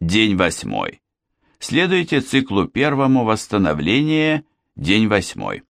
день восьмой. Следуйте циклу первому восстановление, день восьмой.